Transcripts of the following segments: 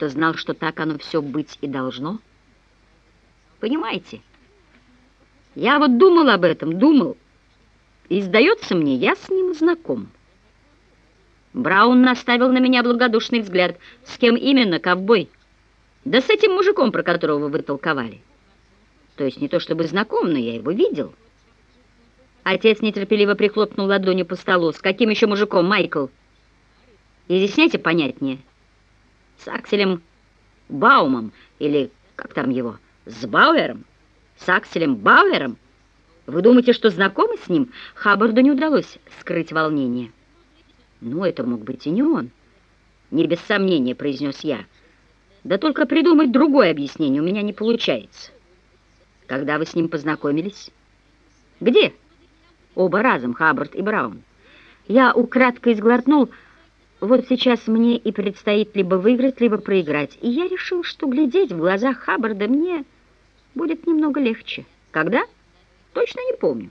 будто знал, что так оно все быть и должно. Понимаете? Я вот думал об этом, думал, и, сдается мне, я с ним знаком. Браун наставил на меня благодушный взгляд. С кем именно, ковбой? Да с этим мужиком, про которого вы толковали. То есть не то чтобы знаком, но я его видел. Отец нетерпеливо прихлопнул ладонью по столу. С каким еще мужиком, Майкл? Изъясняйте понятнее. С Акселем Баумом, или как там его, с Бауэром? С Акселем Бауэром? Вы думаете, что знакомы с ним? Хаббарду не удалось скрыть волнение. Ну, это мог быть и не он. Не без сомнения, произнес я. Да только придумать другое объяснение у меня не получается. Когда вы с ним познакомились? Где? Оба разом, Хаббард и Браун. Я украдкой изглотнул, вот сейчас мне и предстоит либо выиграть, либо проиграть. И я решил, что глядеть в глаза Хаббарда мне будет немного легче. Когда? Точно не помню.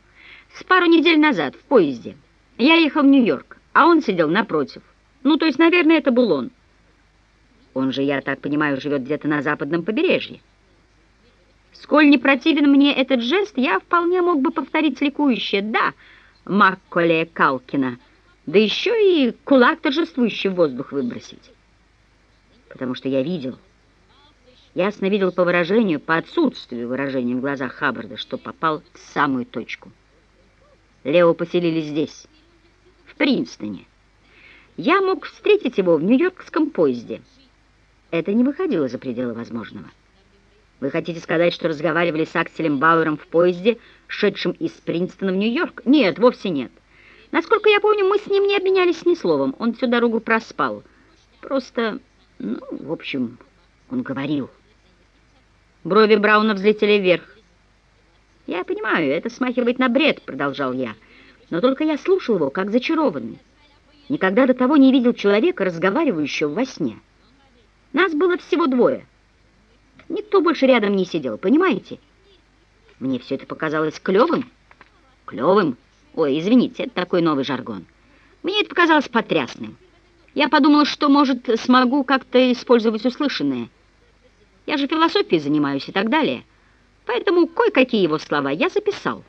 С пару недель назад, в поезде. Я ехал в Нью-Йорк, а он сидел напротив. Ну, то есть, наверное, это был он. Он же, я так понимаю, живет где-то на западном побережье. Сколь не противен мне этот жест, я вполне мог бы повторить ликующее «да» Макколе Калкина, да еще и кулак торжествующий в воздух выбросить. Потому что я видел, ясно видел по выражению, по отсутствию выражения в глазах Хаббарда, что попал в самую точку. Лео поселили здесь, в Принстоне. Я мог встретить его в нью-йоркском поезде. Это не выходило за пределы возможного. Вы хотите сказать, что разговаривали с Акселем Бауэром в поезде, шедшем из Принстона в Нью-Йорк? Нет, вовсе нет. Насколько я помню, мы с ним не обменялись ни словом. Он всю дорогу проспал. Просто, ну, в общем, он говорил. Брови Брауна взлетели вверх. «Я понимаю, это смахивает на бред», — продолжал я. «Но только я слушал его, как зачарованный. Никогда до того не видел человека, разговаривающего во сне. Нас было всего двое». Никто больше рядом не сидел, понимаете? Мне все это показалось клевым. Клевым? Ой, извините, это такой новый жаргон. Мне это показалось потрясным. Я подумала, что, может, смогу как-то использовать услышанное. Я же философией занимаюсь и так далее. Поэтому кое-какие его слова я записал.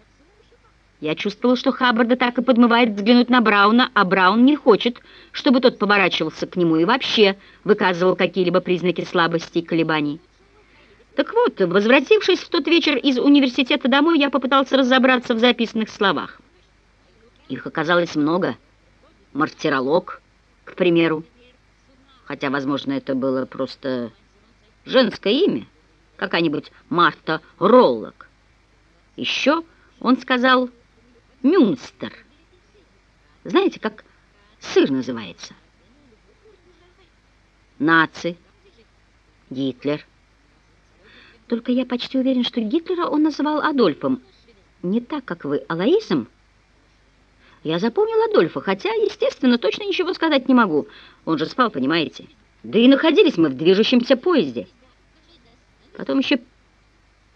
Я чувствовала, что Хаббарда так и подмывает взглянуть на Брауна, а Браун не хочет, чтобы тот поворачивался к нему и вообще выказывал какие-либо признаки слабости и колебаний. Так вот, возвратившись в тот вечер из университета домой, я попытался разобраться в записанных словах. Их оказалось много. Мартиролог, к примеру. Хотя, возможно, это было просто женское имя. Какая-нибудь Марта Роллок. Еще он сказал «Мюнстер». Знаете, как сыр называется? Наци, Гитлер. Только я почти уверен, что Гитлера он называл Адольфом. Не так, как вы, Алаисом? Я запомнил Адольфа, хотя, естественно, точно ничего сказать не могу. Он же спал, понимаете? Да и находились мы в движущемся поезде. Потом еще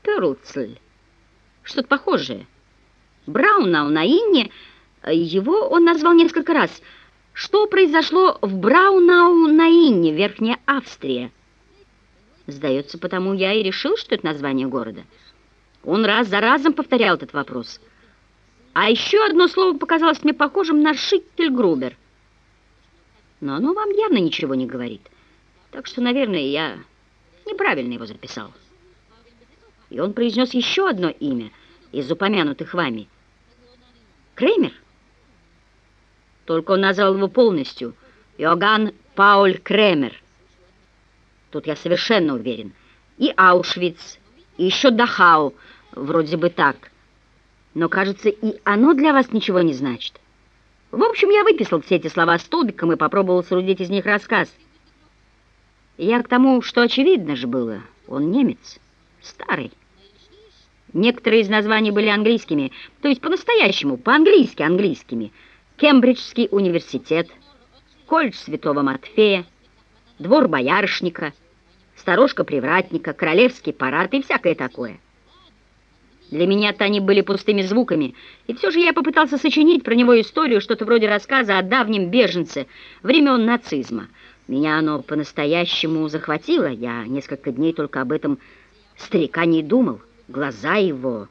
Перлцль. Что-то похожее. Браунау на Инне, его он назвал несколько раз. Что произошло в Браунау на Инне, Верхняя Австрия? Сдается, потому я и решил, что это название города. Он раз за разом повторял этот вопрос. А еще одно слово показалось мне похожим на Шиттельгрубер. Но оно вам явно ничего не говорит. Так что, наверное, я неправильно его записал. И он произнес еще одно имя из упомянутых вами. Креймер. Только он назвал его полностью. Иоганн Пауль Кремер. Тут я совершенно уверен. И Аушвиц, и еще Дахау, вроде бы так. Но, кажется, и оно для вас ничего не значит. В общем, я выписал все эти слова столбиком и попробовал соорудить из них рассказ. Я к тому, что очевидно же было, он немец, старый. Некоторые из названий были английскими, то есть по-настоящему, по-английски английскими. Кембриджский университет, колледж Святого Матфея, двор боярышника — сторожка привратника, королевский парад и всякое такое. Для меня-то они были пустыми звуками, и все же я попытался сочинить про него историю, что-то вроде рассказа о давнем беженце времен нацизма. Меня оно по-настоящему захватило. Я несколько дней только об этом старика не думал. Глаза его,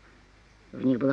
в них было